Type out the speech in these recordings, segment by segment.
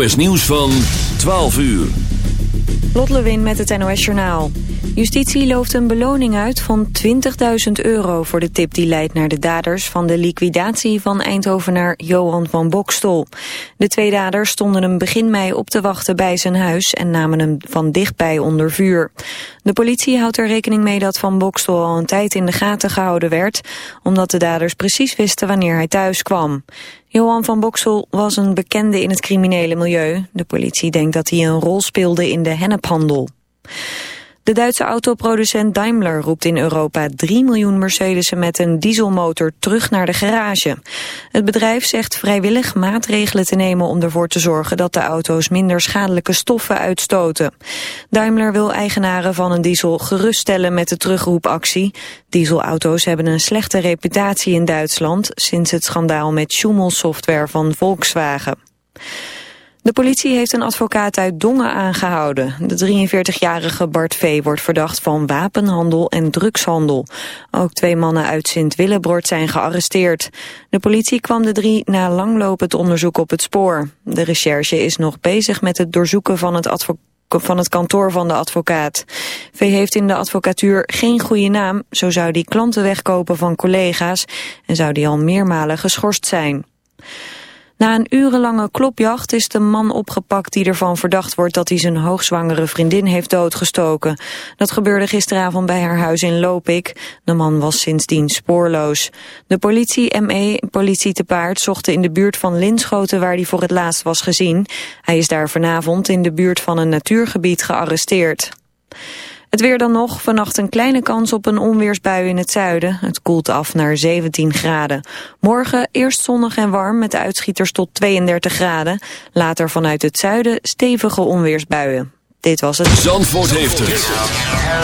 NOS Nieuws van 12 uur. Lot Lewin met het NOS Journaal. Justitie looft een beloning uit van 20.000 euro voor de tip die leidt naar de daders van de liquidatie van Eindhovenaar Johan van Bokstol. De twee daders stonden hem begin mei op te wachten bij zijn huis en namen hem van dichtbij onder vuur. De politie houdt er rekening mee dat Van Bokstol al een tijd in de gaten gehouden werd, omdat de daders precies wisten wanneer hij thuis kwam. Johan van Boksel was een bekende in het criminele milieu. De politie denkt dat hij een rol speelde in de hennephandel. De Duitse autoproducent Daimler roept in Europa 3 miljoen Mercedesen met een dieselmotor terug naar de garage. Het bedrijf zegt vrijwillig maatregelen te nemen om ervoor te zorgen dat de auto's minder schadelijke stoffen uitstoten. Daimler wil eigenaren van een diesel geruststellen met de terugroepactie. Dieselauto's hebben een slechte reputatie in Duitsland sinds het schandaal met Schumel-software van Volkswagen. De politie heeft een advocaat uit Dongen aangehouden. De 43-jarige Bart V. wordt verdacht van wapenhandel en drugshandel. Ook twee mannen uit Sint-Willebroord zijn gearresteerd. De politie kwam de drie na langlopend onderzoek op het spoor. De recherche is nog bezig met het doorzoeken van het kantoor van de advocaat. V heeft in de advocatuur geen goede naam, zo zou die klanten wegkopen van collega's en zou die al meermalen geschorst zijn. Na een urenlange klopjacht is de man opgepakt die ervan verdacht wordt dat hij zijn hoogzwangere vriendin heeft doodgestoken. Dat gebeurde gisteravond bij haar huis in Lopik. De man was sindsdien spoorloos. De politie, ME, politie te paard, zochten in de buurt van Linschoten waar hij voor het laatst was gezien. Hij is daar vanavond in de buurt van een natuurgebied gearresteerd. Het weer dan nog. Vannacht een kleine kans op een onweersbui in het zuiden. Het koelt af naar 17 graden. Morgen eerst zonnig en warm met uitschieters tot 32 graden. Later vanuit het zuiden stevige onweersbuien. Dit was het. Zandvoort heeft het.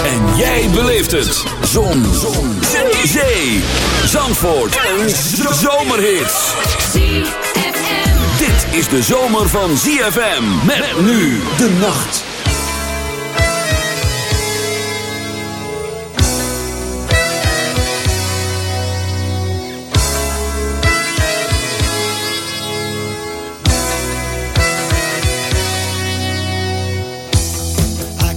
En jij beleeft het. Zon. Zon. Zee. Zee. Zandvoort. Een zomerhit. Dit is de zomer van ZFM. Met nu de nacht.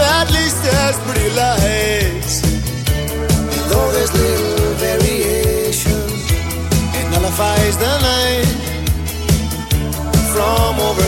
at least there's pretty lights. Though there's little variation, it nullifies the night from overkill.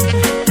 Thank you.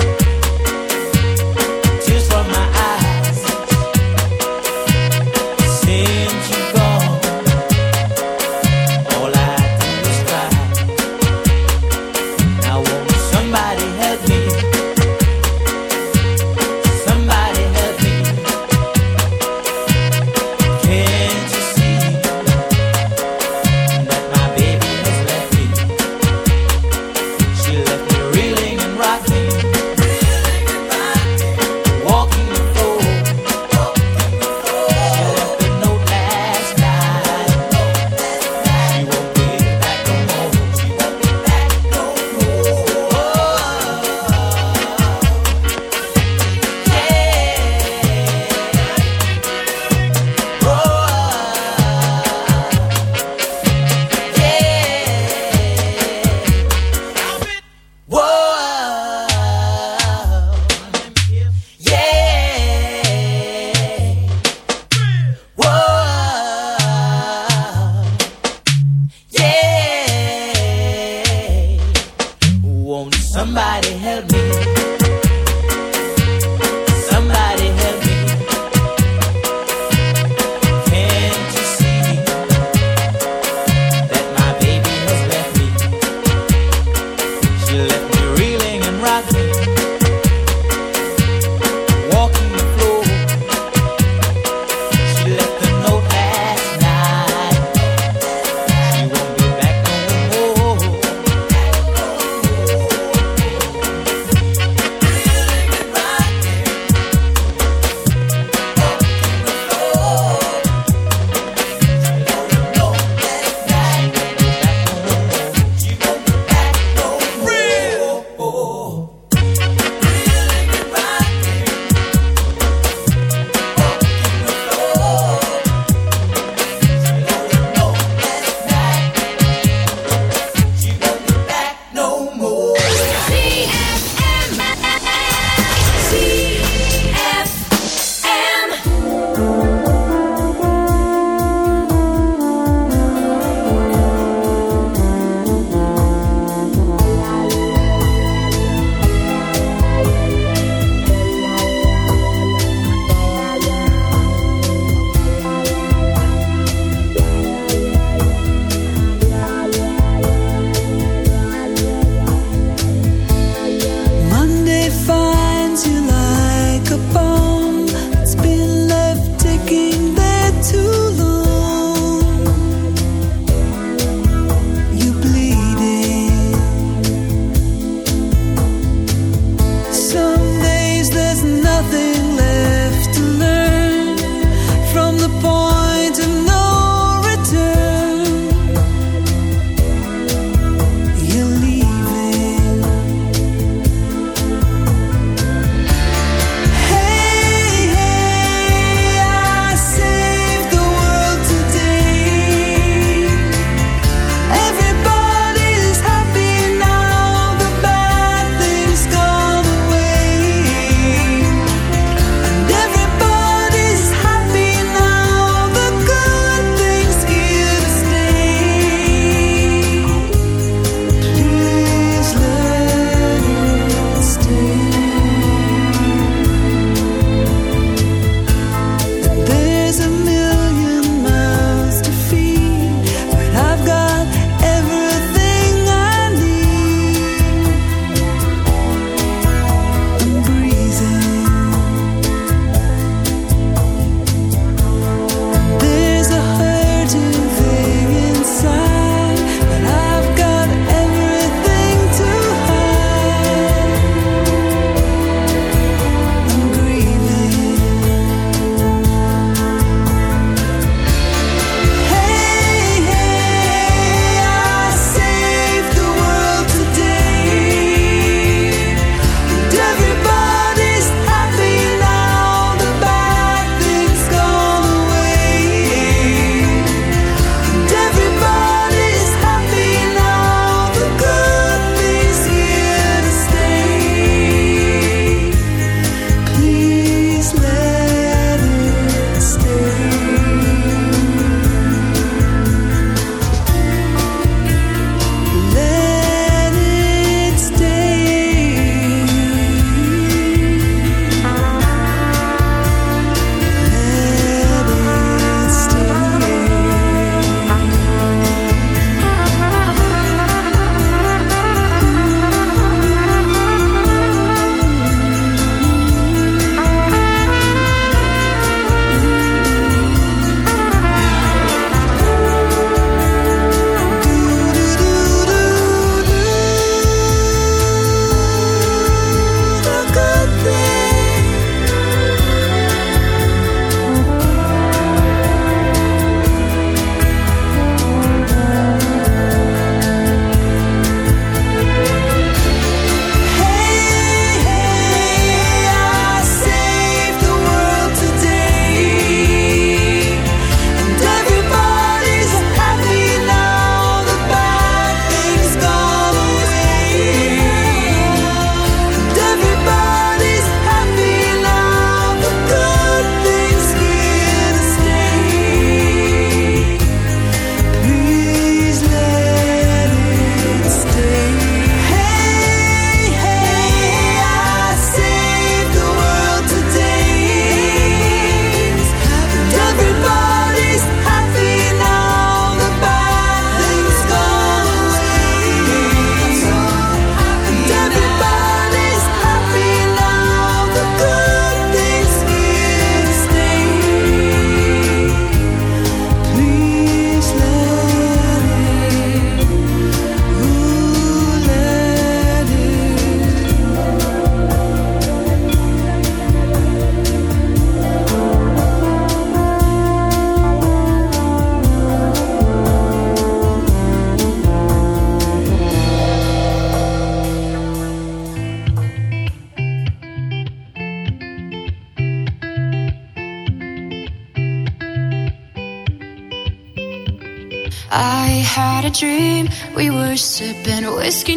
Sipping whiskey